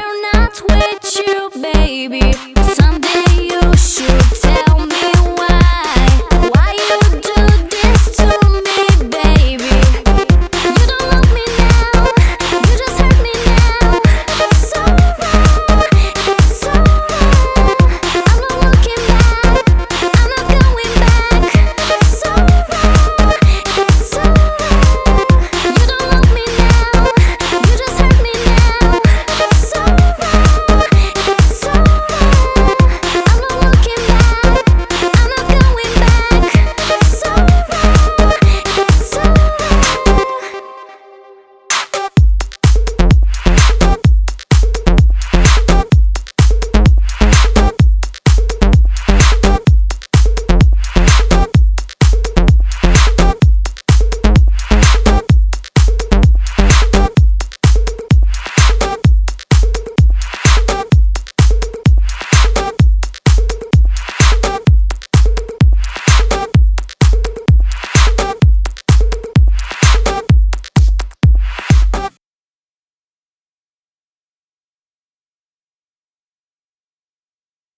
we're not with you, baby. Something.